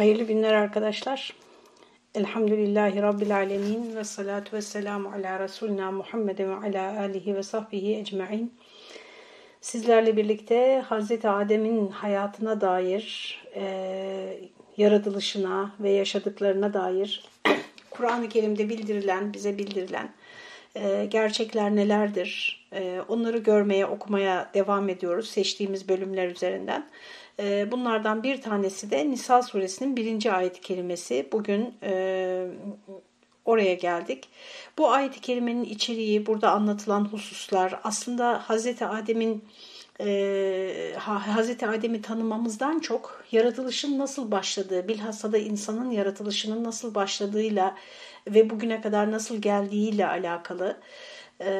Hayırlı günler arkadaşlar. Elhamdülillahi Rabbil Alemin ve salatu ve selamu ala Resulina Muhammedin ve ala alihi ve sahbihi ecma'in. Sizlerle birlikte Hazreti Adem'in hayatına dair, e, yaratılışına ve yaşadıklarına dair Kur'an-ı Kerim'de bildirilen, bize bildirilen e, gerçekler nelerdir? E, onları görmeye, okumaya devam ediyoruz seçtiğimiz bölümler üzerinden. Ee, bunlardan bir tanesi de Nisa suresinin birinci ayet kelimesi. Bugün e, oraya geldik. Bu ayet-i kerimenin içeriği, burada anlatılan hususlar aslında Hazreti Adem'in e, Hazreti Adem'i tanımamızdan çok yaratılışın nasıl başladığı, bilhassa da insanın yaratılışının nasıl başladığıyla ve bugüne kadar nasıl geldiğiyle alakalı. E,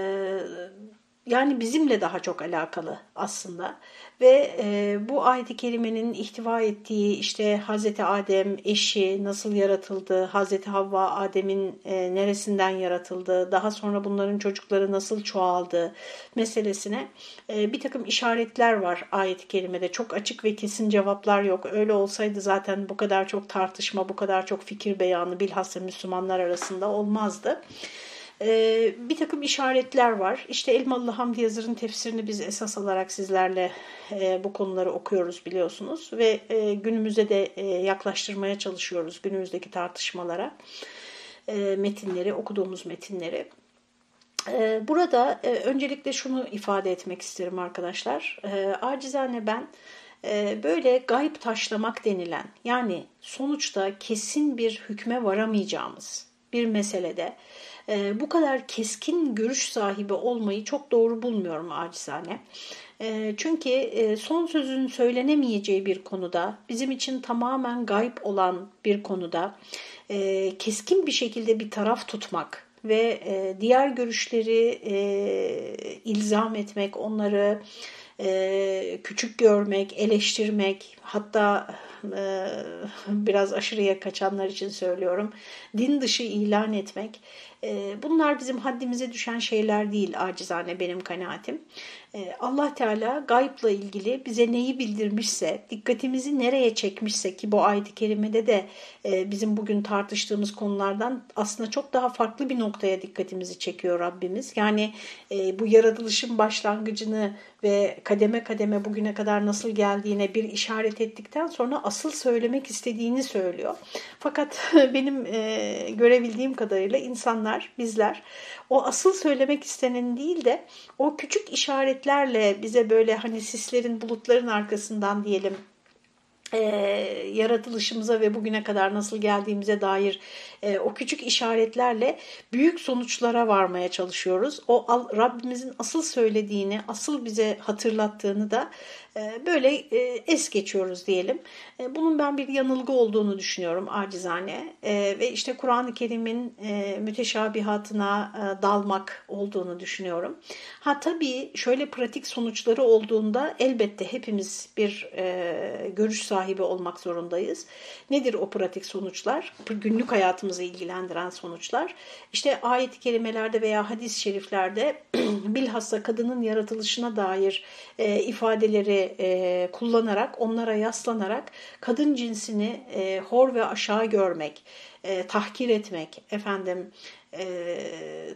yani bizimle daha çok alakalı aslında. Ve e, bu ayet-i kerimenin ihtiva ettiği işte Hazreti Adem eşi nasıl yaratıldı, Hazreti Havva Adem'in e, neresinden yaratıldı, daha sonra bunların çocukları nasıl çoğaldı meselesine e, bir takım işaretler var ayet-i kerimede. Çok açık ve kesin cevaplar yok. Öyle olsaydı zaten bu kadar çok tartışma, bu kadar çok fikir beyanı bilhassa Müslümanlar arasında olmazdı. Ee, bir takım işaretler var. İşte Elmalı Hamdi Yazır'ın tefsirini biz esas alarak sizlerle e, bu konuları okuyoruz biliyorsunuz. Ve e, günümüze de e, yaklaştırmaya çalışıyoruz günümüzdeki tartışmalara. metinleri, okuduğumuz metinleri. burada öncelikle şunu ifade etmek isterim arkadaşlar. acizane ben böyle gayb taşlamak denilen yani sonuçta kesin bir hükme varamayacağımız bir meselede e, bu kadar keskin görüş sahibi olmayı çok doğru bulmuyorum acizane. E, çünkü e, son sözün söylenemeyeceği bir konuda, bizim için tamamen gayb olan bir konuda e, keskin bir şekilde bir taraf tutmak ve e, diğer görüşleri e, ilzam etmek, onları e, küçük görmek, eleştirmek, hatta e, biraz aşırıya kaçanlar için söylüyorum, din dışı ilan etmek e, bunlar bizim haddimize düşen şeyler değil acizane benim kanaatim. E, Allah Teala gayıpla ilgili bize neyi bildirmişse, dikkatimizi nereye çekmişse ki bu ayet-i kerimede de e, bizim bugün tartıştığımız konulardan aslında çok daha farklı bir noktaya dikkatimizi çekiyor Rabbimiz. Yani e, bu yaratılışın başlangıcını ve kademe kademe bugüne kadar nasıl geldiğine bir işaret ettikten sonra asıl söylemek istediğini söylüyor. Fakat benim e, görebildiğim kadarıyla insanlar, bizler o asıl söylemek istenen değil de o küçük işaretlerle bize böyle hani sislerin bulutların arkasından diyelim e, yaratılışımıza ve bugüne kadar nasıl geldiğimize dair e, o küçük işaretlerle büyük sonuçlara varmaya çalışıyoruz. O Rabbimizin asıl söylediğini, asıl bize hatırlattığını da böyle e, es geçiyoruz diyelim. E, bunun ben bir yanılgı olduğunu düşünüyorum acizane ve işte Kur'an-ı Kerim'in müteşabihatına dalmak olduğunu düşünüyorum. Ha tabii şöyle pratik sonuçları olduğunda elbette hepimiz bir görüş sahibi olmak zorundayız. Nedir o pratik sonuçlar? Günlük hayatımızı ilgilendiren sonuçlar. İşte ayet-i kerimelerde veya hadis-i şeriflerde bilhassa kadının yaratılışına dair ifadeleri e, kullanarak, onlara yaslanarak kadın cinsini e, hor ve aşağı görmek, e, tahkir etmek, efendim e,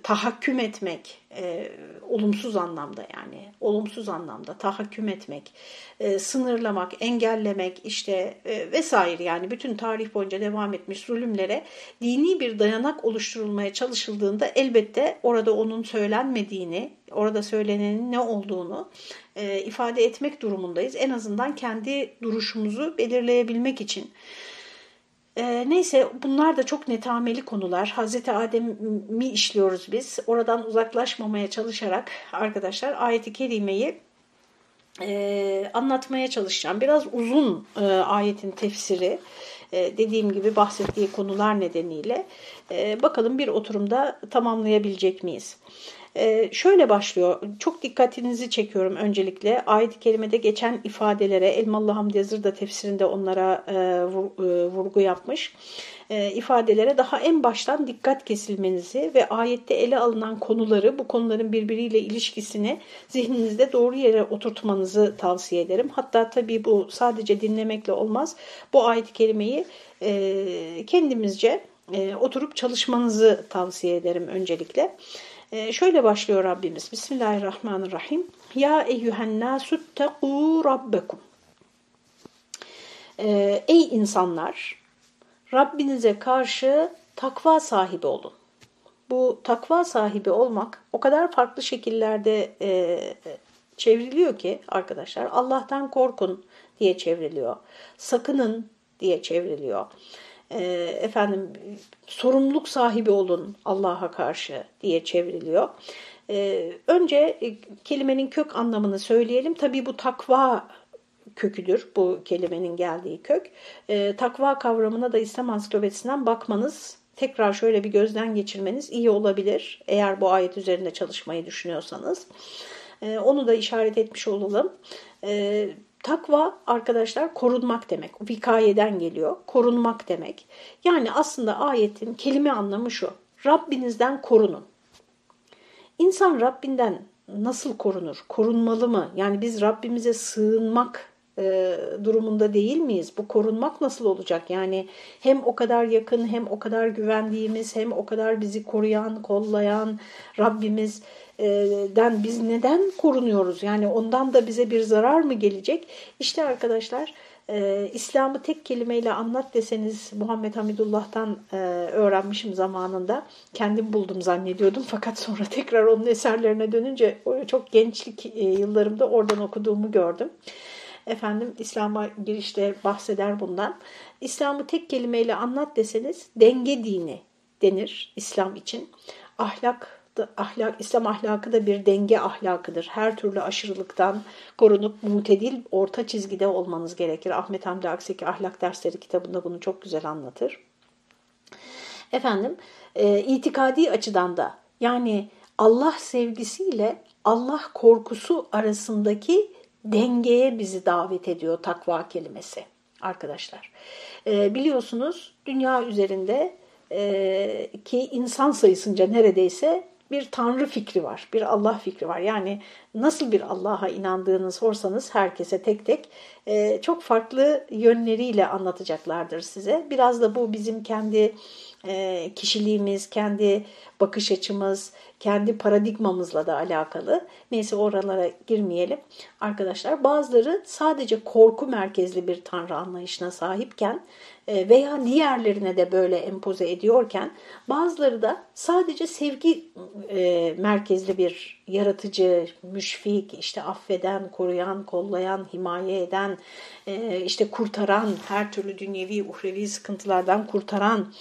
tahakküm etmek, e, olumsuz anlamda yani, olumsuz anlamda tahakküm etmek, e, sınırlamak, engellemek işte e, vesaire yani bütün tarih boyunca devam etmiş zulümlere dini bir dayanak oluşturulmaya çalışıldığında elbette orada onun söylenmediğini, orada söylenenin ne olduğunu e, ifade etmek durumundayız. En azından kendi duruşumuzu belirleyebilmek için. E, neyse bunlar da çok netameli konular. Hazreti Adem'i işliyoruz biz. Oradan uzaklaşmamaya çalışarak arkadaşlar ayeti kerimeyi e, anlatmaya çalışacağım. Biraz uzun e, ayetin tefsiri e, dediğim gibi bahsettiği konular nedeniyle e, bakalım bir oturumda tamamlayabilecek miyiz? Ee, şöyle başlıyor. Çok dikkatinizi çekiyorum öncelikle. Ayet-i kerimede geçen ifadelere Elmalı Hamdi Yazır da tefsirinde onlara e, e, vurgu yapmış. E, ifadelere daha en baştan dikkat kesilmenizi ve ayette ele alınan konuları, bu konuların birbiriyle ilişkisini zihninizde doğru yere oturtmanızı tavsiye ederim. Hatta tabii bu sadece dinlemekle olmaz. Bu ayet-i e, kendimizce e, oturup çalışmanızı tavsiye ederim öncelikle. E, şöyle başlıyor Rabbimiz. Bismillahirrahmanirrahim. Ya eyyühen nasuttegû rabbekum. E, ey insanlar, Rabbinize karşı takva sahibi olun. Bu takva sahibi olmak o kadar farklı şekillerde e, çevriliyor ki arkadaşlar. Allah'tan korkun diye çevriliyor. Sakının diye çevriliyor. E, efendim sorumluluk sahibi olun Allah'a karşı diye çevriliyor. E, önce e, kelimenin kök anlamını söyleyelim. Tabii bu takva köküdür bu kelimenin geldiği kök. Takva kavramına da İslam ansiklopedisinden bakmanız, tekrar şöyle bir gözden geçirmeniz iyi olabilir. Eğer bu ayet üzerinde çalışmayı düşünüyorsanız. Onu da işaret etmiş olalım. E, takva arkadaşlar korunmak demek. Vikayeden geliyor. Korunmak demek. Yani aslında ayetin kelime anlamı şu. Rabbinizden korunun. İnsan Rabbinden nasıl korunur? Korunmalı mı? Yani biz Rabbimize sığınmak e, durumunda değil miyiz? Bu korunmak nasıl olacak? Yani hem o kadar yakın hem o kadar güvendiğimiz hem o kadar bizi koruyan, kollayan Rabbimizden biz neden korunuyoruz? Yani ondan da bize bir zarar mı gelecek? İşte arkadaşlar e, İslam'ı tek kelimeyle anlat deseniz Muhammed Hamidullah'tan e, öğrenmişim zamanında. Kendim buldum zannediyordum fakat sonra tekrar onun eserlerine dönünce çok gençlik e, yıllarımda oradan okuduğumu gördüm. Efendim İslam'a girişte bahseder bundan. İslam'ı tek kelimeyle anlat deseniz denge dini denir İslam için. Ahlak ahlak, İslam ahlakı da bir denge ahlakıdır. Her türlü aşırılıktan korunup mutedil orta çizgide olmanız gerekir. Ahmet Hamdi Akseki Ahlak Dersleri kitabında bunu çok güzel anlatır. Efendim, e, itikadi açıdan da yani Allah sevgisiyle Allah korkusu arasındaki dengeye bizi davet ediyor takva kelimesi arkadaşlar. E, biliyorsunuz dünya üzerinde e, ki insan sayısınca neredeyse bir tanrı fikri var, bir Allah fikri var. Yani nasıl bir Allah'a inandığını sorsanız herkese tek tek e, çok farklı yönleriyle anlatacaklardır size. Biraz da bu bizim kendi e, kişiliğimiz, kendi bakış açımız, kendi paradigmamızla da alakalı. Neyse oralara girmeyelim. Arkadaşlar bazıları sadece korku merkezli bir tanrı anlayışına sahipken e, veya diğerlerine de böyle empoze ediyorken bazıları da sadece sevgi e, merkezli bir yaratıcı, müşfik, işte affeden, koruyan, kollayan, himaye eden, e, işte kurtaran, her türlü dünyevi, uhrevi sıkıntılardan kurtaran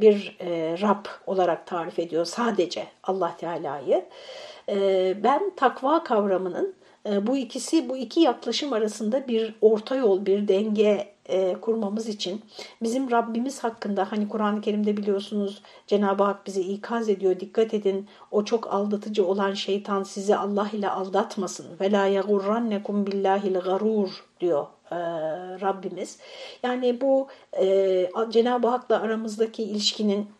bir Rab olarak tarif ediyor sadece Allah Teala'yı. Ben takva kavramının bu ikisi, bu iki yaklaşım arasında bir orta yol, bir denge e, kurmamız için bizim Rabbimiz hakkında hani Kur'an-ı Kerim'de biliyorsunuz Cenab-ı Hak bizi ikaz ediyor. Dikkat edin o çok aldatıcı olan şeytan sizi Allah ile aldatmasın. Ve la yagurrannekum billahil garur diyor e, Rabbimiz. Yani bu e, Cenab-ı Hak'la aramızdaki ilişkinin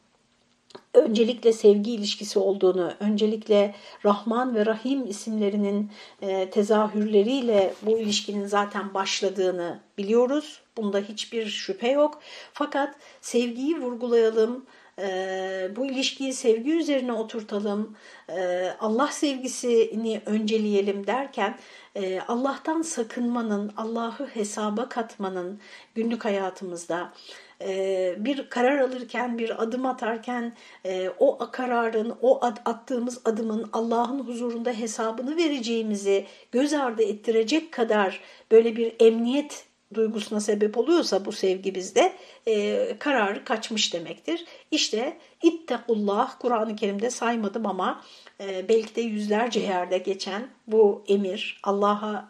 öncelikle sevgi ilişkisi olduğunu, öncelikle Rahman ve Rahim isimlerinin e, tezahürleriyle bu ilişkinin zaten başladığını biliyoruz. Bunda hiçbir şüphe yok. Fakat sevgiyi vurgulayalım, e, bu ilişkiyi sevgi üzerine oturtalım, e, Allah sevgisini önceleyelim derken Allah'tan sakınmanın, Allah'ı hesaba katmanın günlük hayatımızda bir karar alırken, bir adım atarken o kararın, o attığımız adımın Allah'ın huzurunda hesabını vereceğimizi göz ardı ettirecek kadar böyle bir emniyet duygusuna sebep oluyorsa bu sevgi bizde kararı kaçmış demektir. İşte ittekullah Kur'an-ı Kerim'de saymadım ama belki de yüzlerce yerde geçen bu emir Allah'a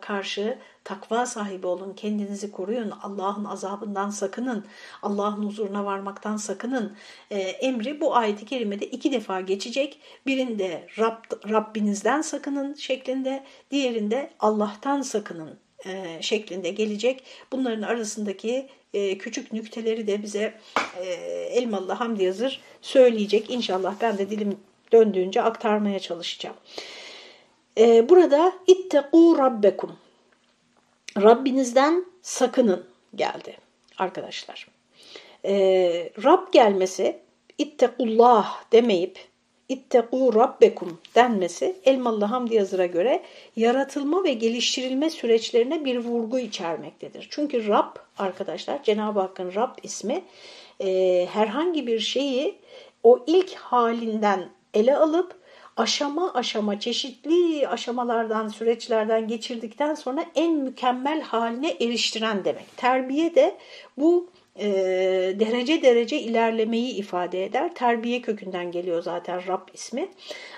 karşı takva sahibi olun, kendinizi koruyun, Allah'ın azabından sakının, Allah'ın huzuruna varmaktan sakının e, emri bu ayet-i kerimede iki defa geçecek. Birinde Rab, Rabbinizden sakının şeklinde, diğerinde Allah'tan sakının e, şeklinde gelecek. Bunların arasındaki e, küçük nükteleri de bize e, Elmalı Hamdi Yazır söyleyecek. İnşallah ben de dilim döndüğünce aktarmaya çalışacağım. E, burada ittekû rabbekum. Rabbinizden sakının geldi arkadaşlar. E, Rab gelmesi ittekullah demeyip ittekû rabbekum denmesi Elmalı Hamdi Yazır'a göre yaratılma ve geliştirilme süreçlerine bir vurgu içermektedir. Çünkü Rab arkadaşlar Cenab-ı Hakk'ın Rab ismi e, herhangi bir şeyi o ilk halinden ele alıp aşama aşama çeşitli aşamalardan süreçlerden geçirdikten sonra en mükemmel haline eriştiren demek. Terbiye de bu e, derece derece ilerlemeyi ifade eder. Terbiye kökünden geliyor zaten Rab ismi.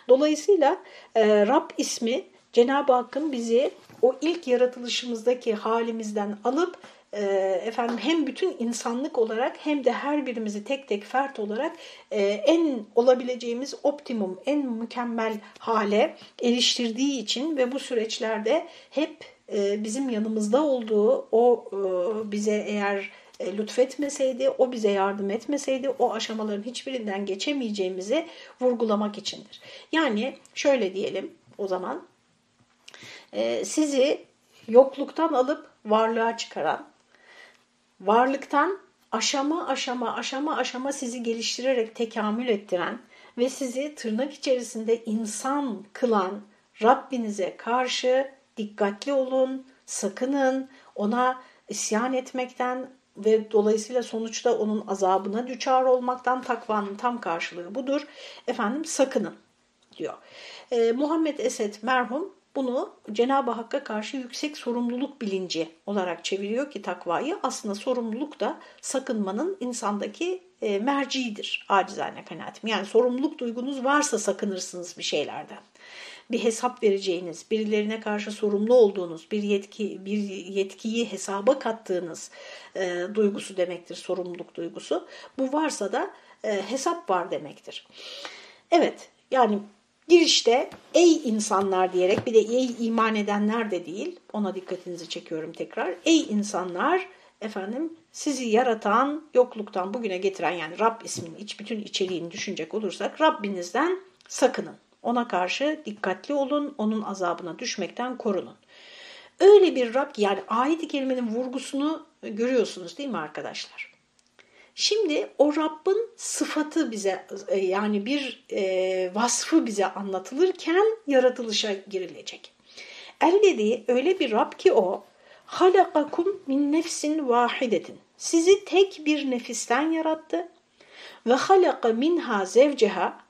Dolayısıyla e, Rab ismi Cenab-ı Hakk'ın bizi o ilk yaratılışımızdaki halimizden alıp e, efendim hem bütün insanlık olarak hem de her birimizi tek tek fert olarak e, en olabileceğimiz optimum, en mükemmel hale eriştirdiği için ve bu süreçlerde hep e, bizim yanımızda olduğu o bize eğer lütfetmeseydi, o bize yardım etmeseydi o aşamaların hiçbirinden geçemeyeceğimizi vurgulamak içindir. Yani şöyle diyelim o zaman, sizi yokluktan alıp varlığa çıkaran, varlıktan aşama aşama aşama aşama sizi geliştirerek tekamül ettiren ve sizi tırnak içerisinde insan kılan Rabbinize karşı dikkatli olun, sakının, ona isyan etmekten, ve dolayısıyla sonuçta onun azabına düçar olmaktan takvanın tam karşılığı budur. Efendim sakının diyor. Ee, Muhammed Esed merhum bunu Cenab-ı Hakk'a karşı yüksek sorumluluk bilinci olarak çeviriyor ki takvayı aslında sorumluluk da sakınmanın insandaki e, merciidir acizane kanaatim. Yani sorumluluk duygunuz varsa sakınırsınız bir şeylerden bir hesap vereceğiniz, birilerine karşı sorumlu olduğunuz, bir yetki bir yetkiyi hesaba kattığınız e, duygusu demektir, sorumluluk duygusu. Bu varsa da e, hesap var demektir. Evet, yani girişte ey insanlar diyerek bir de ey iman edenler de değil, ona dikkatinizi çekiyorum tekrar. Ey insanlar, efendim sizi yaratan, yokluktan bugüne getiren yani Rab isminin iç bütün içeriğini düşünecek olursak Rabbinizden sakının. Ona karşı dikkatli olun, onun azabına düşmekten korunun. Öyle bir Rab yani ayet-i kerimenin vurgusunu görüyorsunuz değil mi arkadaşlar? Şimdi o Rabbin sıfatı bize e, yani bir e, vasfı bize anlatılırken yaratılışa girilecek. El dediği öyle bir Rab ki o halakakum min nefsin vahidetin. Sizi tek bir nefisten yarattı ve halaka minha zevceha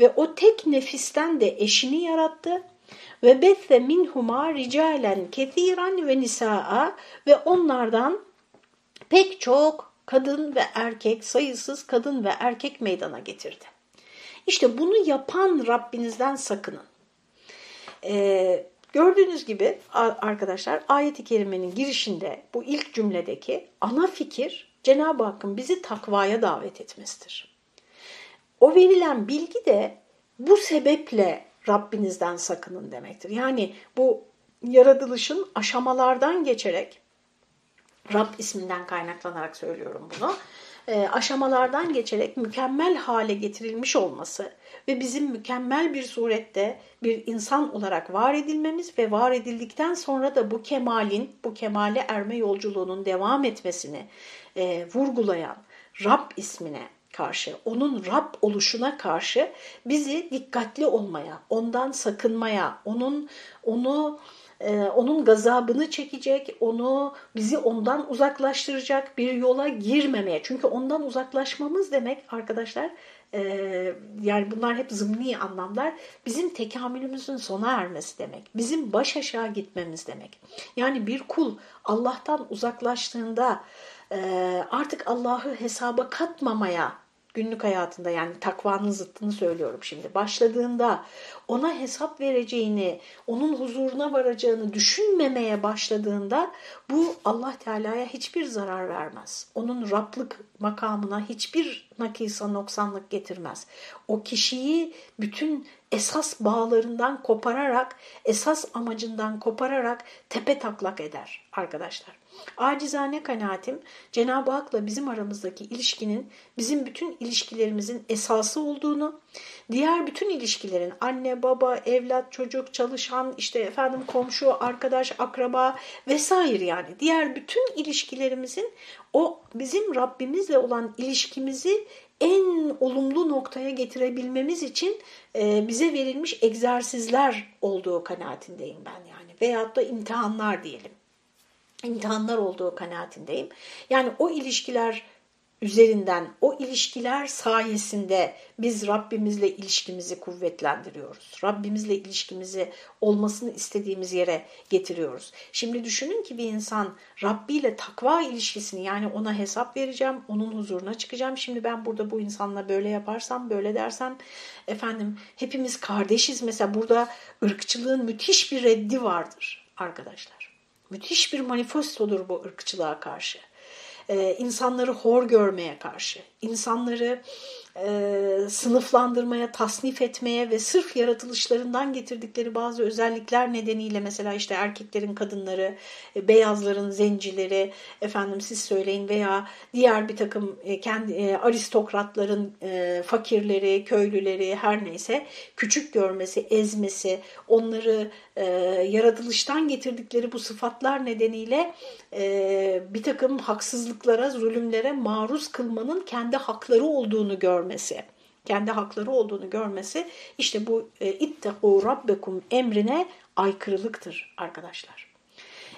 ve o tek nefisten de eşini yarattı. Ve bethe minhuma ricalen kethiran ve nisaa ve onlardan pek çok kadın ve erkek, sayısız kadın ve erkek meydana getirdi. İşte bunu yapan Rabbinizden sakının. Ee, gördüğünüz gibi arkadaşlar ayet-i kerimenin girişinde bu ilk cümledeki ana fikir Cenab-ı Hakk'ın bizi takvaya davet etmesidir. O verilen bilgi de bu sebeple Rabbinizden sakının demektir. Yani bu yaratılışın aşamalardan geçerek, Rab isminden kaynaklanarak söylüyorum bunu, e, aşamalardan geçerek mükemmel hale getirilmiş olması ve bizim mükemmel bir surette bir insan olarak var edilmemiz ve var edildikten sonra da bu kemalin, bu kemale erme yolculuğunun devam etmesini e, vurgulayan Rab ismine karşı, onun Rab oluşuna karşı bizi dikkatli olmaya, ondan sakınmaya, onun onu e, onun gazabını çekecek, onu bizi ondan uzaklaştıracak bir yola girmemeye. Çünkü ondan uzaklaşmamız demek arkadaşlar ee, yani bunlar hep zımni anlamlar. Bizim tekamülümüzün sona ermesi demek. Bizim baş aşağı gitmemiz demek. Yani bir kul Allah'tan uzaklaştığında e, artık Allah'ı hesaba katmamaya günlük hayatında yani takvanın zıttını söylüyorum şimdi. Başladığında ona hesap vereceğini, onun huzuruna varacağını düşünmemeye başladığında bu Allah Teala'ya hiçbir zarar vermez. Onun Rablık makamına hiçbir nakisa noksanlık getirmez. O kişiyi bütün esas bağlarından kopararak, esas amacından kopararak tepe taklak eder arkadaşlar. Acizane kanaatim Cenab-ı Hak'la bizim aramızdaki ilişkinin bizim bütün ilişkilerimizin esası olduğunu, diğer bütün ilişkilerin anne, baba, evlat, çocuk, çalışan, işte efendim komşu, arkadaş, akraba vesaire yani diğer bütün ilişkilerimizin o bizim Rabbimizle olan ilişkimizi en olumlu noktaya getirebilmemiz için e, bize verilmiş egzersizler olduğu kanaatindeyim ben yani. Veyahut da imtihanlar diyelim imtihanlar olduğu kanaatindeyim. Yani o ilişkiler üzerinden, o ilişkiler sayesinde biz Rabbimizle ilişkimizi kuvvetlendiriyoruz. Rabbimizle ilişkimizi olmasını istediğimiz yere getiriyoruz. Şimdi düşünün ki bir insan Rabbi ile takva ilişkisini yani ona hesap vereceğim, onun huzuruna çıkacağım. Şimdi ben burada bu insanla böyle yaparsam, böyle dersem efendim hepimiz kardeşiz. Mesela burada ırkçılığın müthiş bir reddi vardır arkadaşlar. Müthiş bir manifestodur bu ırkçılığa karşı. Ee, insanları hor görmeye karşı, insanları e, sınıflandırmaya, tasnif etmeye ve sırf yaratılışlarından getirdikleri bazı özellikler nedeniyle mesela işte erkeklerin kadınları, e, beyazların zencileri, efendim siz söyleyin veya diğer bir takım e, kendi e, aristokratların e, fakirleri, köylüleri her neyse küçük görmesi, ezmesi, onları e, yaratılıştan getirdikleri bu sıfatlar nedeniyle e, bir takım haksızlıklara, zulümlere maruz kılmanın kendi hakları olduğunu görmesi, kendi hakları olduğunu görmesi işte bu e, ittegu rabbekum emrine aykırılıktır arkadaşlar.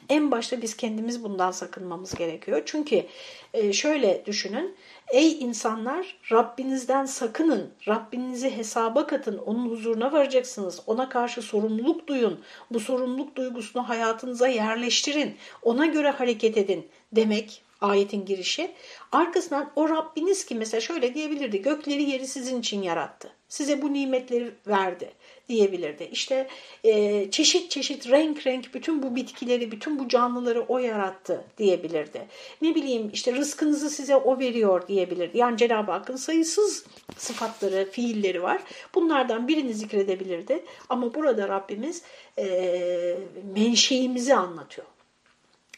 En başta biz kendimiz bundan sakınmamız gerekiyor. Çünkü e, şöyle düşünün, ey insanlar Rabbinizden sakının, Rabbinizi hesaba katın, onun huzuruna varacaksınız, ona karşı sorumluluk duyun, bu sorumluluk duygusunu hayatınıza yerleştirin, ona göre hareket edin demek ayetin girişi. Arkasından o Rabbiniz ki mesela şöyle diyebilirdi. Gökleri yeri sizin için yarattı. Size bu nimetleri verdi diyebilirdi. İşte e, çeşit çeşit renk renk bütün bu bitkileri, bütün bu canlıları o yarattı diyebilirdi. Ne bileyim işte rızkınızı size o veriyor diyebilirdi. Yani Cenab-ı Hakk'ın sayısız sıfatları, fiilleri var. Bunlardan birini zikredebilirdi. Ama burada Rabbimiz e, menşeimizi anlatıyor.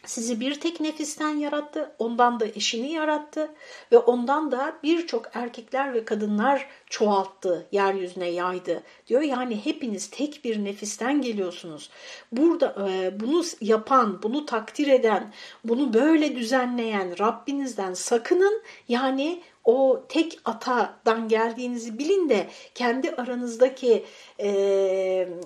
Sizi bir tek nefisten yarattı, ondan da eşini yarattı ve ondan da birçok erkekler ve kadınlar çoğalttı, yeryüzüne yaydı diyor. Yani hepiniz tek bir nefisten geliyorsunuz. Burada e, bunu yapan, bunu takdir eden, bunu böyle düzenleyen Rabbinizden sakının. Yani o tek atadan geldiğinizi bilin de kendi aranızdaki e,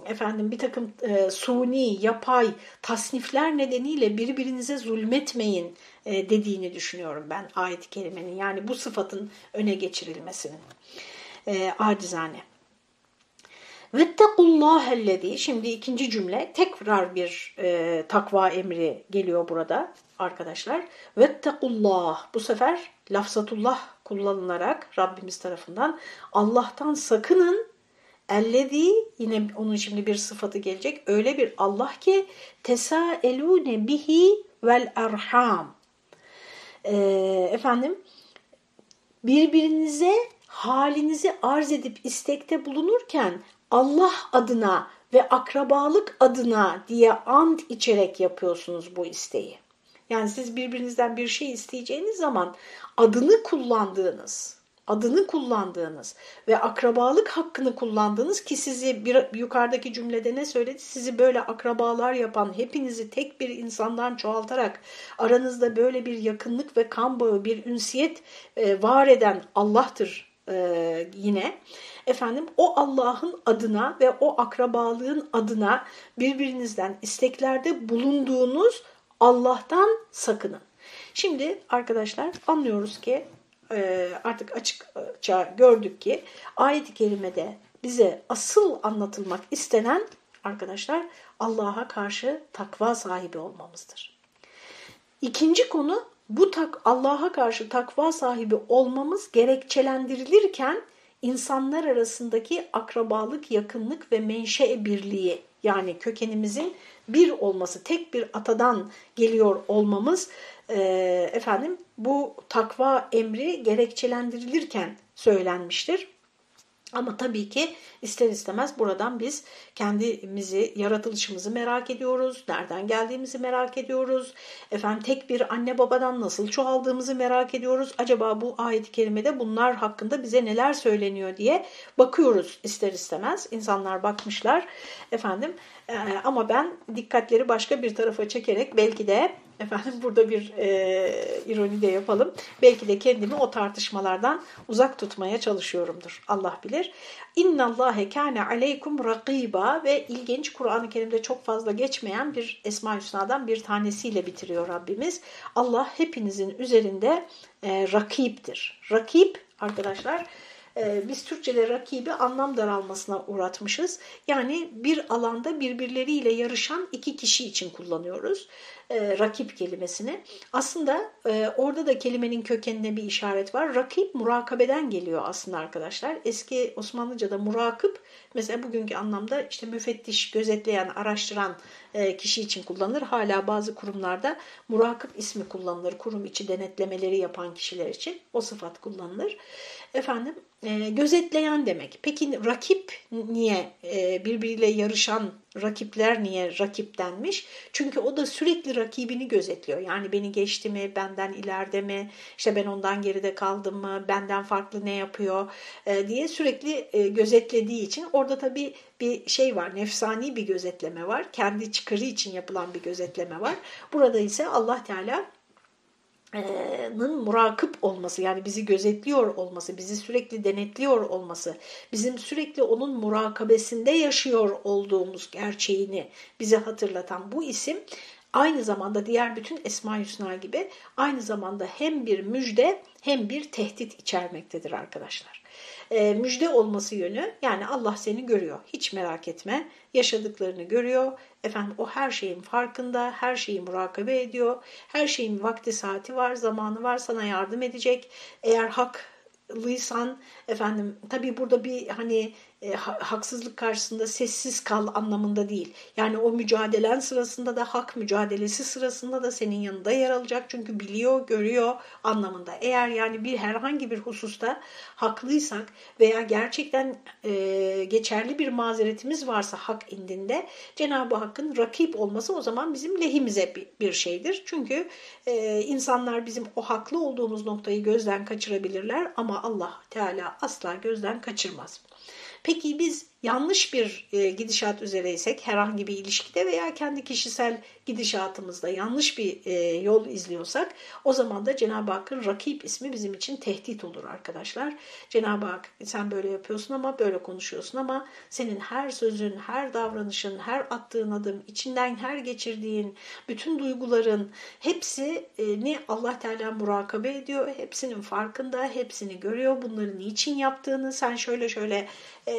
efendim bir takım e, suni, yapay tasnifler nedeniyle birbirinize zulmetmeyin e, dediğini düşünüyorum ben ayet-i kerimenin. Yani bu sıfatın öne geçirilmesinin e, acizane. Vettequllâhellezî şimdi ikinci cümle tekrar bir e, takva emri geliyor burada arkadaşlar. Vettekullah bu sefer lafzatullah kullanılarak Rabbimiz tarafından Allah'tan sakının. Ellezî yine onun şimdi bir sıfatı gelecek. Öyle bir Allah ki tesaelûne bihi vel erham e, efendim birbirinize halinizi arz edip istekte bulunurken Allah adına ve akrabalık adına diye ant içerek yapıyorsunuz bu isteği. Yani siz birbirinizden bir şey isteyeceğiniz zaman adını kullandığınız, adını kullandığınız ve akrabalık hakkını kullandığınız ki sizi bir yukarıdaki cümlede ne söyledi? Sizi böyle akrabalar yapan, hepinizi tek bir insandan çoğaltarak aranızda böyle bir yakınlık ve kan bağı, bir ünsiyet e, var eden Allah'tır e, yine. efendim o Allah'ın adına ve o akrabalığın adına birbirinizden isteklerde bulunduğunuz Allah'tan sakının. Şimdi arkadaşlar anlıyoruz ki e, artık açıkça gördük ki ayet-i kerimede bize asıl anlatılmak istenen arkadaşlar Allah'a karşı takva sahibi olmamızdır. İkinci konu bu tak Allah'a karşı takva sahibi olmamız gerekçelendirilirken insanlar arasındaki akrabalık, yakınlık ve menşe birliği yani kökenimizin bir olması, tek bir atadan geliyor olmamız e, efendim bu takva emri gerekçelendirilirken söylenmiştir. Ama tabii ki ister istemez buradan biz kendimizi, yaratılışımızı merak ediyoruz. Nereden geldiğimizi merak ediyoruz. Efendim tek bir anne babadan nasıl çoğaldığımızı merak ediyoruz. Acaba bu ayet-i kerimede bunlar hakkında bize neler söyleniyor diye bakıyoruz ister istemez. İnsanlar bakmışlar efendim ama ben dikkatleri başka bir tarafa çekerek belki de efendim burada bir e, ironi de yapalım. Belki de kendimi o tartışmalardan uzak tutmaya çalışıyorumdur. Allah bilir. İnna Allahe kâne aleykum rakiba ve ilginç Kur'an-ı Kerim'de çok fazla geçmeyen bir Esma Hüsna'dan bir tanesiyle bitiriyor Rabbimiz. Allah hepinizin üzerinde e, rakiptir. Rakip arkadaşlar ee, biz Türkçe'de rakibi anlam daralmasına uğratmışız. Yani bir alanda birbirleriyle yarışan iki kişi için kullanıyoruz e, rakip kelimesini. Aslında e, orada da kelimenin kökenine bir işaret var. Rakip murakabeden geliyor aslında arkadaşlar. Eski Osmanlıca'da murakip mesela bugünkü anlamda işte müfettiş, gözetleyen, araştıran e, kişi için kullanılır. Hala bazı kurumlarda murakip ismi kullanılır. Kurum içi denetlemeleri yapan kişiler için o sıfat kullanılır. Efendim e, gözetleyen demek. Peki rakip niye e, birbiriyle yarışan rakipler niye rakip denmiş? Çünkü o da sürekli rakibini gözetliyor. Yani beni geçti mi, benden ileride mi, işte ben ondan geride kaldım mı, benden farklı ne yapıyor e, diye sürekli e, gözetlediği için orada tabii bir şey var, nefsani bir gözetleme var. Kendi çıkarı için yapılan bir gözetleme var. Burada ise Allah Teala murakip olması yani bizi gözetliyor olması, bizi sürekli denetliyor olması, bizim sürekli onun murakabesinde yaşıyor olduğumuz gerçeğini bize hatırlatan bu isim aynı zamanda diğer bütün Esma-i Hüsna gibi aynı zamanda hem bir müjde hem bir tehdit içermektedir arkadaşlar e, müjde olması yönü yani Allah seni görüyor. Hiç merak etme. Yaşadıklarını görüyor. Efendim o her şeyin farkında, her şeyi murakabe ediyor. Her şeyin vakti saati var, zamanı var sana yardım edecek. Eğer haklıysan efendim tabii burada bir hani e, haksızlık karşısında sessiz kal anlamında değil. Yani o mücadelen sırasında da hak mücadelesi sırasında da senin yanında yer alacak. Çünkü biliyor, görüyor anlamında. Eğer yani bir herhangi bir hususta haklıysak veya gerçekten e, geçerli bir mazeretimiz varsa hak indinde Cenab-ı Hakk'ın rakip olması o zaman bizim lehimize bir, şeydir. Çünkü e, insanlar bizim o haklı olduğumuz noktayı gözden kaçırabilirler ama Allah Teala asla gözden kaçırmaz. Peki biz yanlış bir e, gidişat üzereysek herhangi bir ilişkide veya kendi kişisel gidişatımızda yanlış bir e, yol izliyorsak o zaman da Cenab-ı Hakk'ın rakip ismi bizim için tehdit olur arkadaşlar. Cenab-ı Hak sen böyle yapıyorsun ama böyle konuşuyorsun ama senin her sözün, her davranışın, her attığın adım, içinden her geçirdiğin bütün duyguların hepsini Allah Teala murakabe ediyor. Hepsinin farkında, hepsini görüyor. Bunları niçin yaptığını sen şöyle şöyle e,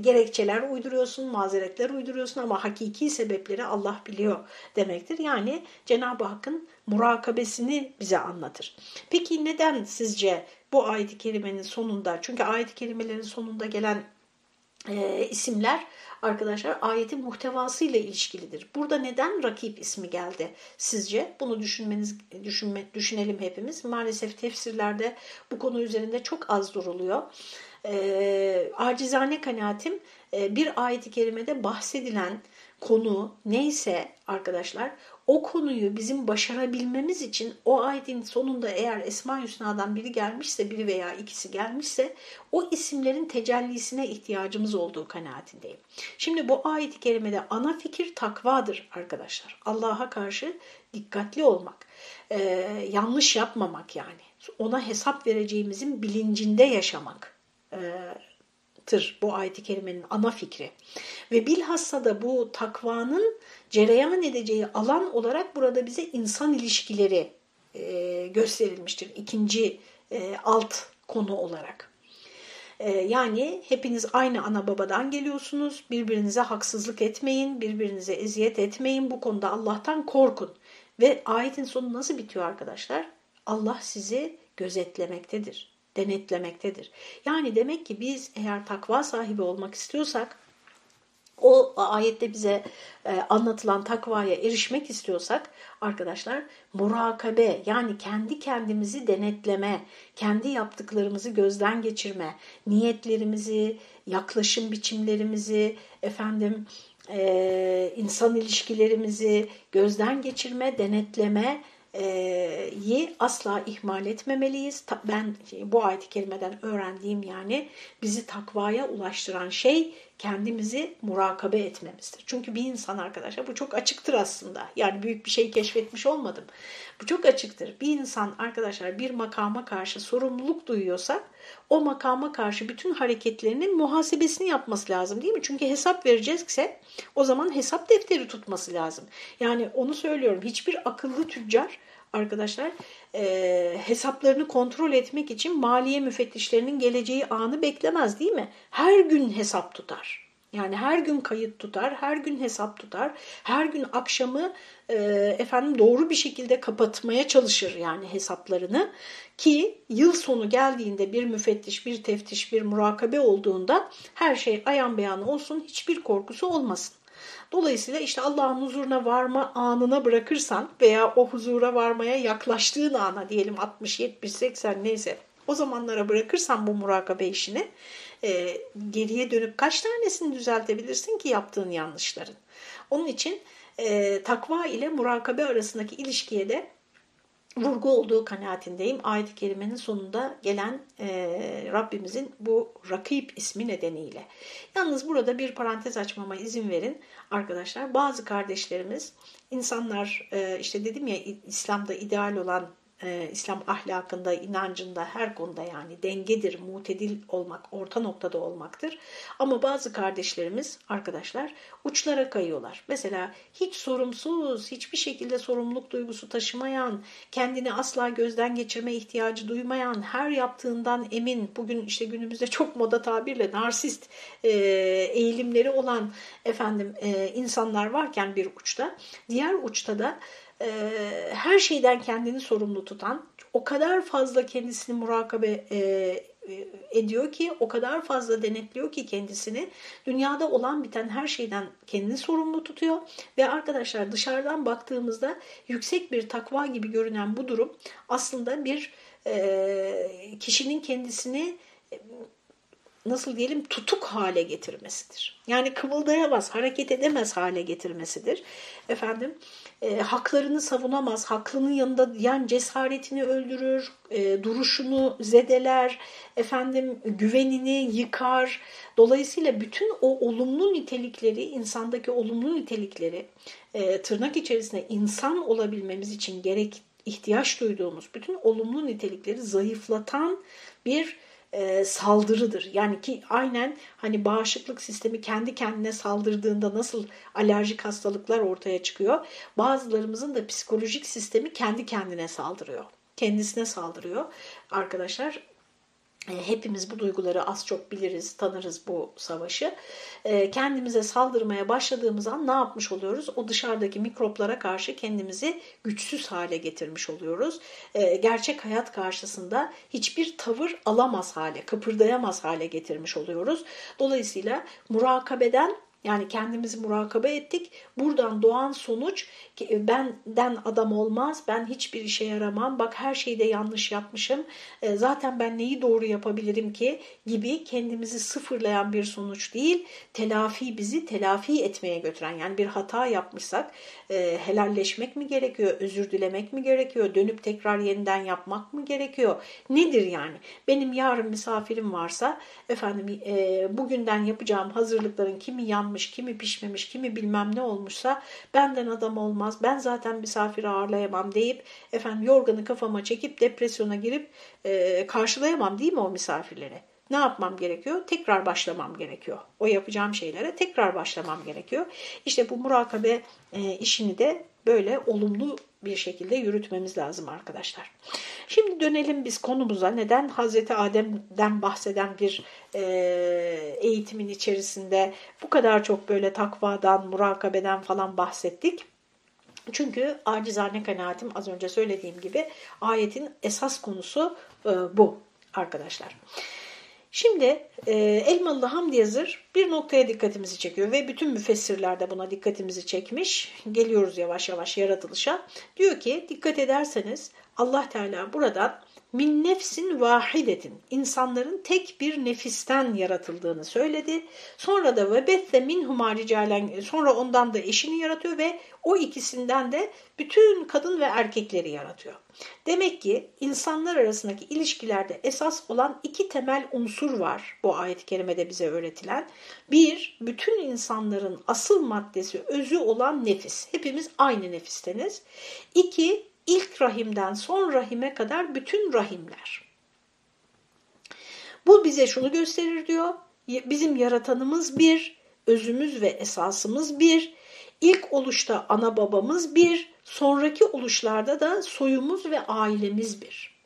gerekçeler uyduruyorsun, mazeretler uyduruyorsun ama hakiki sebepleri Allah biliyor demektir. Yani Cenab-ı Hakk'ın murakabesini bize anlatır. Peki neden sizce bu ayet-i kerimenin sonunda, çünkü ayet-i kerimelerin sonunda gelen e, isimler arkadaşlar ayetin muhtevasıyla ilişkilidir. Burada neden rakip ismi geldi sizce? Bunu düşünmeniz düşünme, düşünelim hepimiz. Maalesef tefsirlerde bu konu üzerinde çok az duruluyor e, acizane kanaatim e, bir ayet-i kerimede bahsedilen konu neyse arkadaşlar o konuyu bizim başarabilmemiz için o ayetin sonunda eğer Esma Hüsna'dan biri gelmişse biri veya ikisi gelmişse o isimlerin tecellisine ihtiyacımız olduğu kanaatindeyim. Şimdi bu ayet-i kerimede ana fikir takvadır arkadaşlar. Allah'a karşı dikkatli olmak, e, yanlış yapmamak yani ona hesap vereceğimizin bilincinde yaşamak e, takvadır bu ayet-i kerimenin ana fikri. Ve bilhassa da bu takvanın cereyan edeceği alan olarak burada bize insan ilişkileri e, gösterilmiştir. İkinci e, alt konu olarak. E, yani hepiniz aynı ana babadan geliyorsunuz. Birbirinize haksızlık etmeyin, birbirinize eziyet etmeyin. Bu konuda Allah'tan korkun. Ve ayetin sonu nasıl bitiyor arkadaşlar? Allah sizi gözetlemektedir, denetlemektedir. Yani demek ki biz eğer takva sahibi olmak istiyorsak, o ayette bize e, anlatılan takvaya erişmek istiyorsak arkadaşlar murakabe yani kendi kendimizi denetleme, kendi yaptıklarımızı gözden geçirme, niyetlerimizi, yaklaşım biçimlerimizi, efendim e, insan ilişkilerimizi gözden geçirme, denetleme, yi asla ihmal etmemeliyiz. Ben bu ayet-i kerimeden öğrendiğim yani bizi takvaya ulaştıran şey kendimizi murakabe etmemizdir. Çünkü bir insan arkadaşlar bu çok açıktır aslında. Yani büyük bir şey keşfetmiş olmadım. Bu çok açıktır. Bir insan arkadaşlar bir makama karşı sorumluluk duyuyorsa o makama karşı bütün hareketlerinin muhasebesini yapması lazım değil mi? Çünkü hesap verecekse o zaman hesap defteri tutması lazım. Yani onu söylüyorum hiçbir akıllı tüccar arkadaşlar e, hesaplarını kontrol etmek için maliye müfettişlerinin geleceği anı beklemez değil mi? Her gün hesap tutar. Yani her gün kayıt tutar, her gün hesap tutar, her gün akşamı e, efendim doğru bir şekilde kapatmaya çalışır yani hesaplarını ki yıl sonu geldiğinde bir müfettiş, bir teftiş, bir murakabe olduğunda her şey ayan beyan olsun, hiçbir korkusu olmasın. Dolayısıyla işte Allah'ın huzuruna varma anına bırakırsan veya o huzura varmaya yaklaştığın ana diyelim 60, 70, 80 neyse o zamanlara bırakırsan bu murakabe işini e, geriye dönüp kaç tanesini düzeltebilirsin ki yaptığın yanlışların. Onun için e, takva ile murakabe arasındaki ilişkiye de vurgu olduğu kanaatindeyim. Ayet-i Kerime'nin sonunda gelen e, Rabbimizin bu Rakip ismi nedeniyle. Yalnız burada bir parantez açmama izin verin arkadaşlar. Bazı kardeşlerimiz insanlar e, işte dedim ya İslam'da ideal olan e, İslam ahlakında, inancında, her konuda yani dengedir, mutedil olmak, orta noktada olmaktır. Ama bazı kardeşlerimiz, arkadaşlar uçlara kayıyorlar. Mesela hiç sorumsuz, hiçbir şekilde sorumluluk duygusu taşımayan, kendini asla gözden geçirme ihtiyacı duymayan, her yaptığından emin, bugün işte günümüzde çok moda tabirle narsist e, eğilimleri olan efendim e, insanlar varken bir uçta, diğer uçta da e, her şeyden kendini sorumlu tutan, o kadar fazla kendisini murakabe e, ediyor ki, o kadar fazla denetliyor ki kendisini, dünyada olan biten her şeyden kendini sorumlu tutuyor ve arkadaşlar dışarıdan baktığımızda yüksek bir takva gibi görünen bu durum aslında bir e, kişinin kendisini nasıl diyelim tutuk hale getirmesidir. Yani kımıldayamaz, hareket edemez hale getirmesidir. Efendim e, haklarını savunamaz, haklının yanında yani cesaretini öldürür, e, duruşunu zedeler, efendim güvenini yıkar. Dolayısıyla bütün o olumlu nitelikleri, insandaki olumlu nitelikleri e, tırnak içerisinde insan olabilmemiz için gerek ihtiyaç duyduğumuz bütün olumlu nitelikleri zayıflatan bir e, saldırıdır. Yani ki aynen hani bağışıklık sistemi kendi kendine saldırdığında nasıl alerjik hastalıklar ortaya çıkıyor. Bazılarımızın da psikolojik sistemi kendi kendine saldırıyor. Kendisine saldırıyor arkadaşlar. E, hepimiz bu duyguları az çok biliriz, tanırız bu savaşı. E, kendimize saldırmaya başladığımız an ne yapmış oluyoruz? O dışarıdaki mikroplara karşı kendimizi güçsüz hale getirmiş oluyoruz. E, gerçek hayat karşısında hiçbir tavır alamaz hale, kıpırdayamaz hale getirmiş oluyoruz. Dolayısıyla murakabeden yani kendimizi murakabe ettik. Buradan doğan sonuç e, benden adam olmaz, ben hiçbir işe yaramam, bak her şeyde yanlış yapmışım, e, zaten ben neyi doğru yapabilirim ki gibi kendimizi sıfırlayan bir sonuç değil, telafi bizi telafi etmeye götüren yani bir hata yapmışsak e, helalleşmek mi gerekiyor, özür dilemek mi gerekiyor, dönüp tekrar yeniden yapmak mı gerekiyor, nedir yani? Benim yarın misafirim varsa efendim bugünden yapacağım hazırlıkların kimi yanmış, kimi pişmemiş, kimi bilmem ne olmuşsa benden adam olmaz ben zaten misafiri ağırlayamam deyip efendim yorganı kafama çekip depresyona girip e, karşılayamam değil mi o misafirleri? ne yapmam gerekiyor? Tekrar başlamam gerekiyor. O yapacağım şeylere tekrar başlamam gerekiyor. İşte bu murakabe e, işini de böyle olumlu bir şekilde yürütmemiz lazım arkadaşlar. Şimdi dönelim biz konumuza. Neden Hazreti Adem'den bahseden bir e, eğitimin içerisinde bu kadar çok böyle takvadan, murakabeden falan bahsettik? Çünkü acizane kanaatim az önce söylediğim gibi ayetin esas konusu e, bu arkadaşlar. Şimdi e, Elmalı Hamdi Yazır bir noktaya dikkatimizi çekiyor ve bütün müfessirler de buna dikkatimizi çekmiş. Geliyoruz yavaş yavaş yaratılışa. Diyor ki dikkat ederseniz Allah Teala buradan min nefsin vahidetin insanların tek bir nefisten yaratıldığını söyledi. Sonra da ve bethe minhuma ricalen sonra ondan da eşini yaratıyor ve o ikisinden de bütün kadın ve erkekleri yaratıyor. Demek ki insanlar arasındaki ilişkilerde esas olan iki temel unsur var bu ayet-i kerimede bize öğretilen. Bir, bütün insanların asıl maddesi, özü olan nefis. Hepimiz aynı nefisteniz. İki, ilk rahimden son rahime kadar bütün rahimler. Bu bize şunu gösterir diyor. Bizim yaratanımız bir, özümüz ve esasımız bir. İlk oluşta ana babamız bir, sonraki oluşlarda da soyumuz ve ailemiz bir.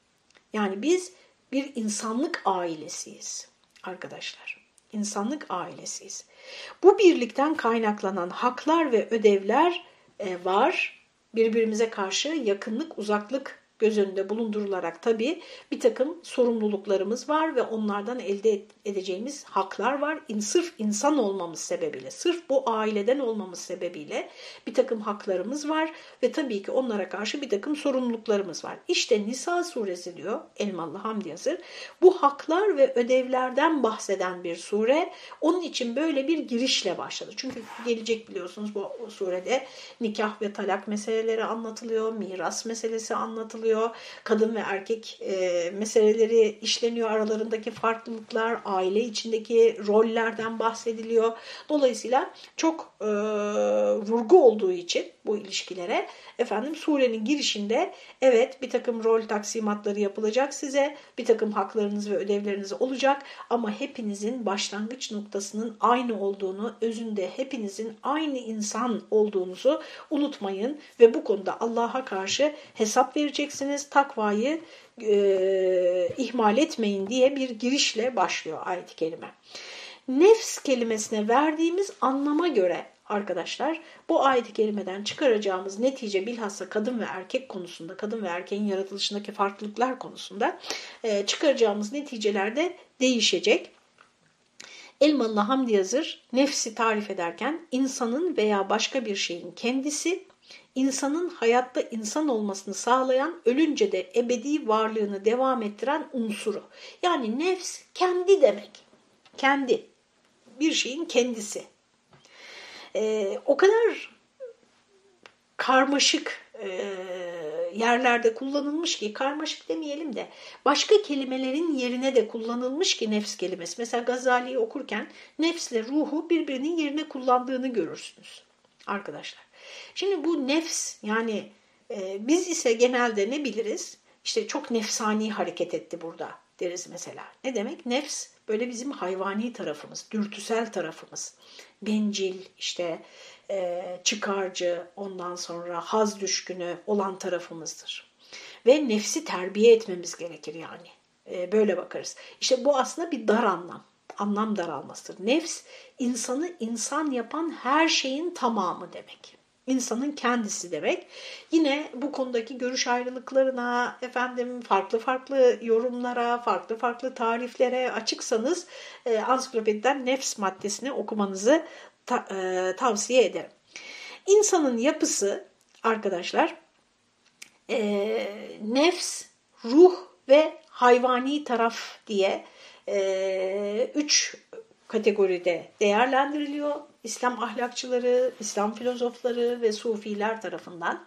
Yani biz bir insanlık ailesiyiz arkadaşlar. İnsanlık ailesiyiz. Bu birlikten kaynaklanan haklar ve ödevler e, var. Birbirimize karşı yakınlık, uzaklık göz önünde bulundurularak tabii bir takım sorumluluklarımız var ve onlardan elde edeceğimiz haklar var. Sırf insan olmamız sebebiyle, sırf bu aileden olmamız sebebiyle bir takım haklarımız var ve tabii ki onlara karşı bir takım sorumluluklarımız var. İşte Nisa suresi diyor Elmalı Hamdi Yazır. Bu haklar ve ödevlerden bahseden bir sure. Onun için böyle bir girişle başladı. Çünkü gelecek biliyorsunuz bu surede nikah ve talak meseleleri anlatılıyor, miras meselesi anlatılıyor işleniyor. Kadın ve erkek e, meseleleri işleniyor. Aralarındaki farklılıklar, aile içindeki rollerden bahsediliyor. Dolayısıyla çok e, vurgu olduğu için bu ilişkilere efendim surenin girişinde evet bir takım rol taksimatları yapılacak size. Bir takım haklarınız ve ödevleriniz olacak ama hepinizin başlangıç noktasının aynı olduğunu, özünde hepinizin aynı insan olduğunuzu unutmayın ve bu konuda Allah'a karşı hesap vereceksiniz. Takvayı e, ihmal etmeyin diye bir girişle başlıyor ayet-i kerime. Nefs kelimesine verdiğimiz anlama göre arkadaşlar bu ayet-i kerimeden çıkaracağımız netice bilhassa kadın ve erkek konusunda, kadın ve erkeğin yaratılışındaki farklılıklar konusunda e, çıkaracağımız neticeler de değişecek. Elmalı Hamdi Yazır nefsi tarif ederken insanın veya başka bir şeyin kendisi, insanın hayatta insan olmasını sağlayan, ölünce de ebedi varlığını devam ettiren unsuru. Yani nefs kendi demek. Kendi. Bir şeyin kendisi e, o kadar karmaşık e, yerlerde kullanılmış ki, karmaşık demeyelim de başka kelimelerin yerine de kullanılmış ki nefs kelimesi. Mesela Gazali'yi okurken nefsle ruhu birbirinin yerine kullandığını görürsünüz arkadaşlar. Şimdi bu nefs yani e, biz ise genelde ne biliriz? İşte çok nefsani hareket etti burada deriz mesela. Ne demek? Nefs böyle bizim hayvani tarafımız, dürtüsel tarafımız bencil, işte e, çıkarcı, ondan sonra haz düşkünü olan tarafımızdır. Ve nefsi terbiye etmemiz gerekir yani. E, böyle bakarız. İşte bu aslında bir dar anlam. Anlam daralmasıdır. Nefs insanı insan yapan her şeyin tamamı demek insanın kendisi demek. Yine bu konudaki görüş ayrılıklarına, efendim farklı farklı yorumlara, farklı farklı tariflere açıksanız e, ansiklopediden nefs maddesini okumanızı ta, e, tavsiye ederim. İnsanın yapısı arkadaşlar e, nefs, ruh ve hayvani taraf diye e, üç kategoride değerlendiriliyor. İslam ahlakçıları, İslam filozofları ve sufiler tarafından.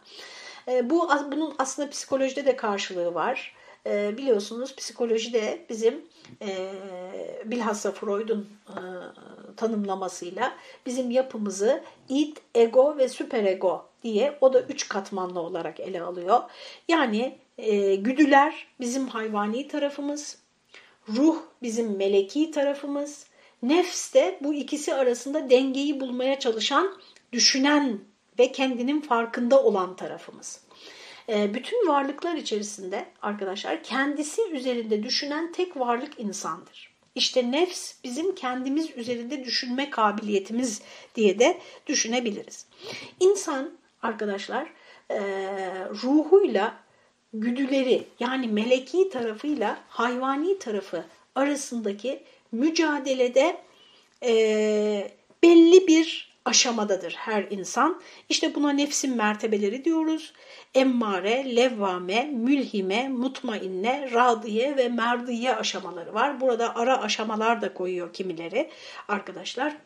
E, bu Bunun aslında psikolojide de karşılığı var. E, biliyorsunuz psikolojide bizim e, bilhassa Freud'un tanımlamasıyla bizim yapımızı id, ego ve süperego diye o da üç katmanlı olarak ele alıyor. Yani güdüler bizim hayvani tarafımız, ruh bizim meleki tarafımız, nefs de bu ikisi arasında dengeyi bulmaya çalışan, düşünen ve kendinin farkında olan tarafımız. Ee, bütün varlıklar içerisinde arkadaşlar kendisi üzerinde düşünen tek varlık insandır. İşte nefs bizim kendimiz üzerinde düşünme kabiliyetimiz diye de düşünebiliriz. İnsan arkadaşlar e, ruhuyla güdüleri yani meleki tarafıyla hayvani tarafı arasındaki mücadelede e, belli bir aşamadadır her insan. İşte buna nefsin mertebeleri diyoruz. Emmare, levvame, mülhime, mutmainne, radiye ve merdiye aşamaları var. Burada ara aşamalar da koyuyor kimileri arkadaşlar.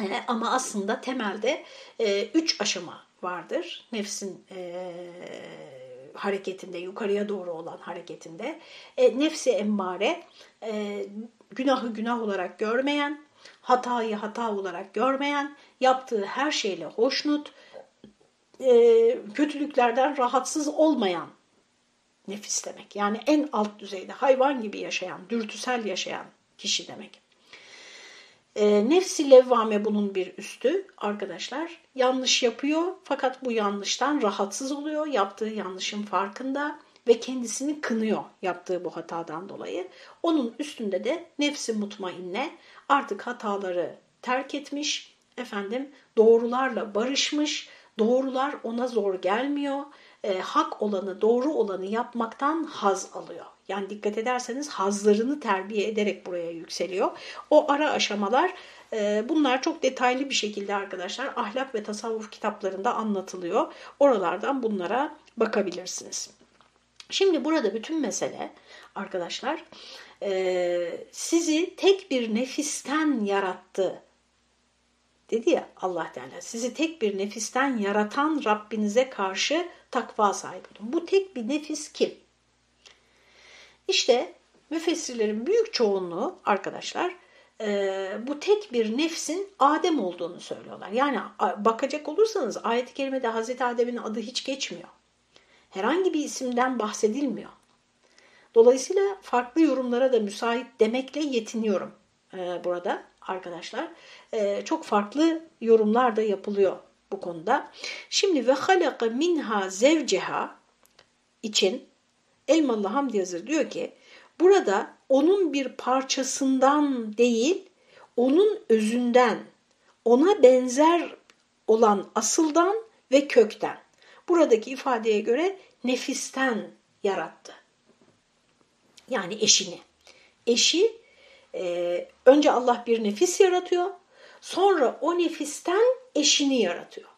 E, ama aslında temelde e, üç aşama vardır. Nefsin e, hareketinde, yukarıya doğru olan hareketinde. E, nefsi emmare, e, günahı günah olarak görmeyen, hatayı hata olarak görmeyen, yaptığı her şeyle hoşnut, e, kötülüklerden rahatsız olmayan nefis demek. Yani en alt düzeyde hayvan gibi yaşayan, dürtüsel yaşayan kişi demek. E, nefsi levvame bunun bir üstü arkadaşlar. Yanlış yapıyor fakat bu yanlıştan rahatsız oluyor. Yaptığı yanlışın farkında ve kendisini kınıyor yaptığı bu hatadan dolayı. Onun üstünde de nefsi mutmainne artık hataları terk etmiş, efendim doğrularla barışmış, doğrular ona zor gelmiyor, e, hak olanı, doğru olanı yapmaktan haz alıyor. Yani dikkat ederseniz hazlarını terbiye ederek buraya yükseliyor. O ara aşamalar e, bunlar çok detaylı bir şekilde arkadaşlar ahlak ve tasavvuf kitaplarında anlatılıyor. Oralardan bunlara bakabilirsiniz. Şimdi burada bütün mesele arkadaşlar e, sizi tek bir nefisten yarattı dedi ya Allah Teala sizi tek bir nefisten yaratan Rabbinize karşı takva sahibi. Bu tek bir nefis kim? İşte müfessirlerin büyük çoğunluğu arkadaşlar e, bu tek bir nefsin Adem olduğunu söylüyorlar. Yani bakacak olursanız ayet-i kerimede Hazreti Adem'in adı hiç geçmiyor. Herhangi bir isimden bahsedilmiyor. Dolayısıyla farklı yorumlara da müsait demekle yetiniyorum e, burada arkadaşlar. E, çok farklı yorumlar da yapılıyor bu konuda. Şimdi ve halaka minha zevceha için Elmalı Hamdi Yazır diyor ki burada onun bir parçasından değil onun özünden ona benzer olan asıldan ve kökten buradaki ifadeye göre nefisten yarattı. Yani eşini. Eşi e, önce Allah bir nefis yaratıyor sonra o nefisten eşini yaratıyor.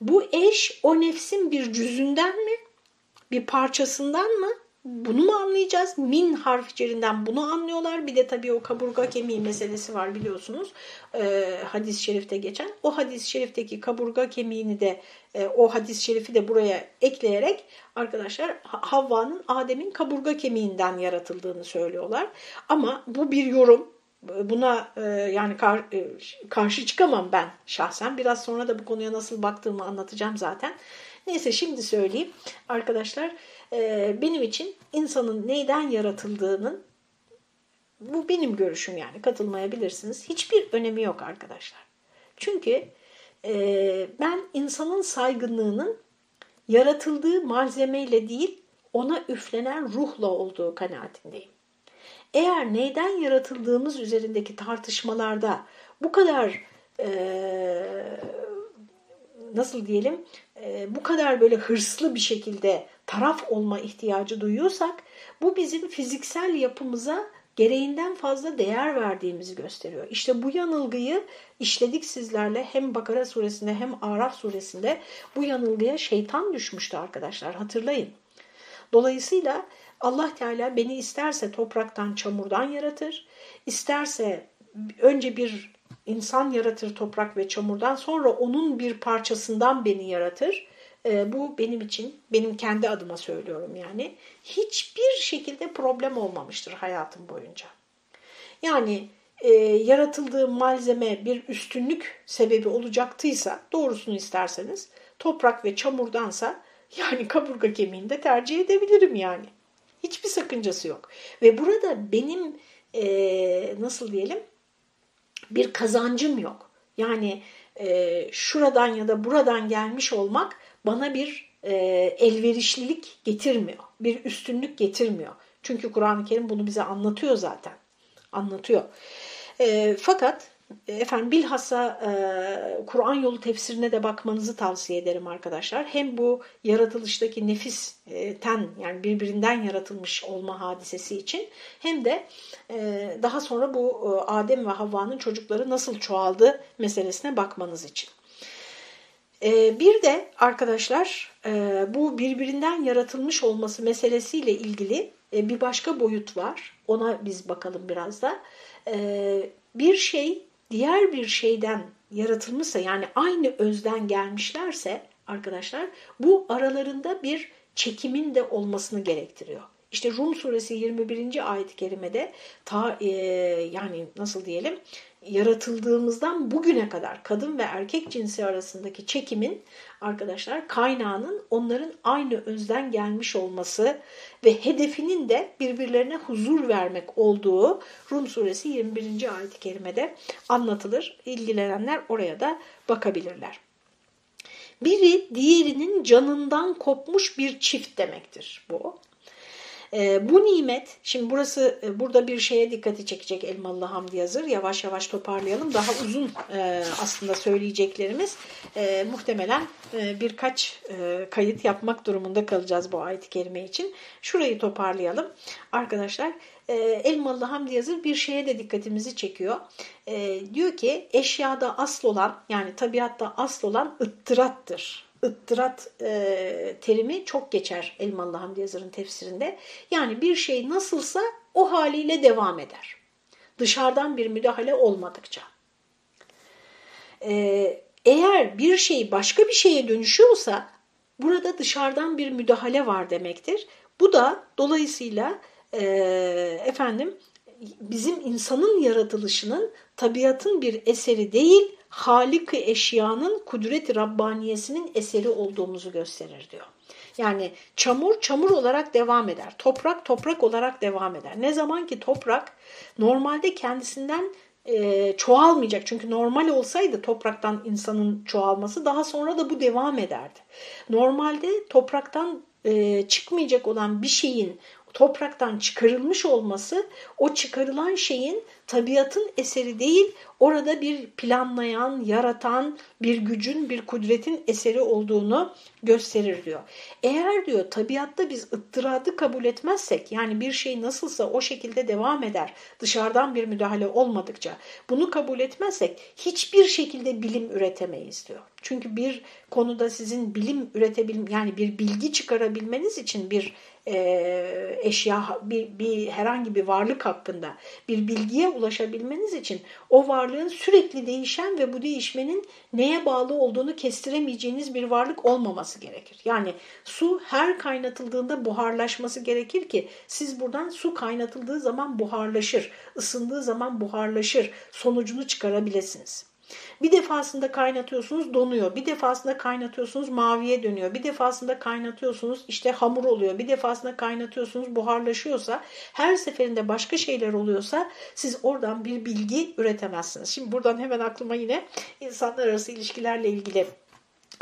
Bu eş o nefsin bir cüzünden mi bir parçasından mı? Bunu mu anlayacağız? Min harflerinden bunu anlıyorlar. Bir de tabii o kaburga kemiği meselesi var biliyorsunuz. Ee, hadis-i şerifte geçen. O hadis-i şerifteki kaburga kemiğini de e, o hadis-i şerifi de buraya ekleyerek arkadaşlar Havva'nın Adem'in kaburga kemiğinden yaratıldığını söylüyorlar. Ama bu bir yorum. Buna e, yani kar, e, karşı çıkamam ben şahsen. Biraz sonra da bu konuya nasıl baktığımı anlatacağım zaten. Neyse şimdi söyleyeyim arkadaşlar e, benim için insanın neyden yaratıldığının bu benim görüşüm yani katılmayabilirsiniz. Hiçbir önemi yok arkadaşlar. Çünkü e, ben insanın saygınlığının yaratıldığı malzemeyle değil ona üflenen ruhla olduğu kanaatindeyim. Eğer neyden yaratıldığımız üzerindeki tartışmalarda bu kadar e, nasıl diyelim e, bu kadar böyle hırslı bir şekilde taraf olma ihtiyacı duyuyorsak bu bizim fiziksel yapımıza gereğinden fazla değer verdiğimizi gösteriyor. İşte bu yanılgıyı işledik sizlerle hem Bakara suresinde hem Araf suresinde bu yanılgıya şeytan düşmüştü arkadaşlar hatırlayın. Dolayısıyla Allah Teala beni isterse topraktan çamurdan yaratır, isterse önce bir insan yaratır toprak ve çamurdan sonra onun bir parçasından beni yaratır. E, bu benim için, benim kendi adıma söylüyorum yani. Hiçbir şekilde problem olmamıştır hayatım boyunca. Yani e, yaratıldığı malzeme bir üstünlük sebebi olacaktıysa, doğrusunu isterseniz toprak ve çamurdansa yani kaburga kemiğini de tercih edebilirim yani. Hiçbir sakıncası yok. Ve burada benim e, nasıl diyelim bir kazancım yok. Yani e, şuradan ya da buradan gelmiş olmak bana bir e, elverişlilik getirmiyor. Bir üstünlük getirmiyor. Çünkü Kur'an-ı Kerim bunu bize anlatıyor zaten. Anlatıyor. E, fakat efendim bilhassa e, Kur'an yolu tefsirine de bakmanızı tavsiye ederim arkadaşlar. Hem bu yaratılıştaki nefisten yani birbirinden yaratılmış olma hadisesi için hem de e, daha sonra bu e, Adem ve Havva'nın çocukları nasıl çoğaldı meselesine bakmanız için. E, bir de arkadaşlar e, bu birbirinden yaratılmış olması meselesiyle ilgili e, bir başka boyut var. Ona biz bakalım biraz da. E, bir şey diğer bir şeyden yaratılmışsa yani aynı özden gelmişlerse arkadaşlar bu aralarında bir çekimin de olmasını gerektiriyor. İşte Rum suresi 21. ayet-i kerimede ta e, yani nasıl diyelim yaratıldığımızdan bugüne kadar kadın ve erkek cinsi arasındaki çekimin arkadaşlar kaynağının onların aynı özden gelmiş olması ve hedefinin de birbirlerine huzur vermek olduğu Rum suresi 21. ayet-i kerimede anlatılır. İlgilenenler oraya da bakabilirler. Biri diğerinin canından kopmuş bir çift demektir bu. E, bu nimet, şimdi burası e, burada bir şeye dikkati çekecek Elmalı Hamdi Yazır. Yavaş yavaş toparlayalım. Daha uzun e, aslında söyleyeceklerimiz. E, muhtemelen e, birkaç e, kayıt yapmak durumunda kalacağız bu ayet-i kerime için. Şurayı toparlayalım. Arkadaşlar e, Elmalı Hamdi Yazır bir şeye de dikkatimizi çekiyor. E, diyor ki eşyada asıl olan yani tabiatta asıl olan ıttırattır ıttırat e, terimi çok geçer Elmalı Hamdi Yazır'ın tefsirinde. Yani bir şey nasılsa o haliyle devam eder. Dışarıdan bir müdahale olmadıkça. E, eğer bir şey başka bir şeye dönüşüyorsa burada dışarıdan bir müdahale var demektir. Bu da dolayısıyla e, efendim bizim insanın yaratılışının tabiatın bir eseri değil, Halik-i eşyanın kudret-i Rabbaniyesinin eseri olduğumuzu gösterir diyor. Yani çamur çamur olarak devam eder. Toprak toprak olarak devam eder. Ne zaman ki toprak normalde kendisinden e, çoğalmayacak. Çünkü normal olsaydı topraktan insanın çoğalması daha sonra da bu devam ederdi. Normalde topraktan e, çıkmayacak olan bir şeyin topraktan çıkarılmış olması o çıkarılan şeyin tabiatın eseri değil, orada bir planlayan, yaratan bir gücün, bir kudretin eseri olduğunu gösterir diyor. Eğer diyor tabiatta biz ıttıradı kabul etmezsek, yani bir şey nasılsa o şekilde devam eder, dışarıdan bir müdahale olmadıkça bunu kabul etmezsek hiçbir şekilde bilim üretemeyiz diyor. Çünkü bir konuda sizin bilim üretebilm yani bir bilgi çıkarabilmeniz için bir e, eşya, bir, bir herhangi bir varlık hakkında bir bilgiye ulaşabilmeniz için o varlığın sürekli değişen ve bu değişmenin neye bağlı olduğunu kestiremeyeceğiniz bir varlık olmaması gerekir. Yani su her kaynatıldığında buharlaşması gerekir ki siz buradan su kaynatıldığı zaman buharlaşır, ısındığı zaman buharlaşır, sonucunu çıkarabilirsiniz. Bir defasında kaynatıyorsunuz donuyor. Bir defasında kaynatıyorsunuz maviye dönüyor. Bir defasında kaynatıyorsunuz işte hamur oluyor. Bir defasında kaynatıyorsunuz buharlaşıyorsa her seferinde başka şeyler oluyorsa siz oradan bir bilgi üretemezsiniz. Şimdi buradan hemen aklıma yine insanlar arası ilişkilerle ilgili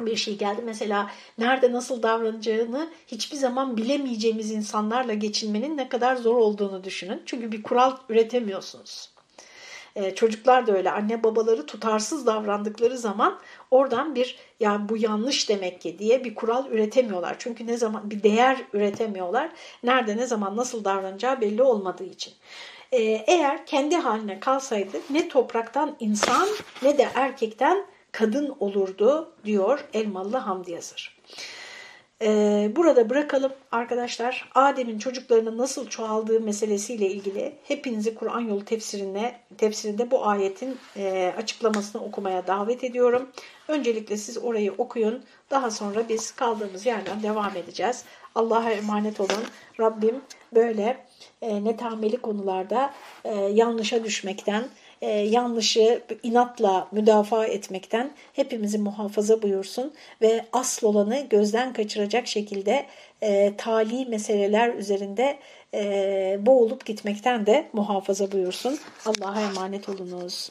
bir şey geldi. Mesela nerede nasıl davranacağını hiçbir zaman bilemeyeceğimiz insanlarla geçinmenin ne kadar zor olduğunu düşünün. Çünkü bir kural üretemiyorsunuz. Ee, çocuklar da öyle anne babaları tutarsız davrandıkları zaman oradan bir ya bu yanlış demek ki diye bir kural üretemiyorlar. Çünkü ne zaman bir değer üretemiyorlar. Nerede ne zaman nasıl davranacağı belli olmadığı için. Ee, eğer kendi haline kalsaydı ne topraktan insan ne de erkekten kadın olurdu diyor Elmalı Hamdi Yazır. Ee, burada bırakalım arkadaşlar. Adem'in çocuklarının nasıl çoğaldığı meselesiyle ilgili hepinizi Kur'an yolu tefsirine, tefsirinde bu ayetin e, açıklamasını okumaya davet ediyorum. Öncelikle siz orayı okuyun. Daha sonra biz kaldığımız yerden devam edeceğiz. Allah'a emanet olun. Rabbim böyle e, netameli konularda e, yanlışa düşmekten, e, yanlışı inatla müdafaa etmekten hepimizi muhafaza buyursun ve asıl olanı gözden kaçıracak şekilde e, tali meseleler üzerinde e, boğulup gitmekten de muhafaza buyursun. Allah'a emanet olunuz.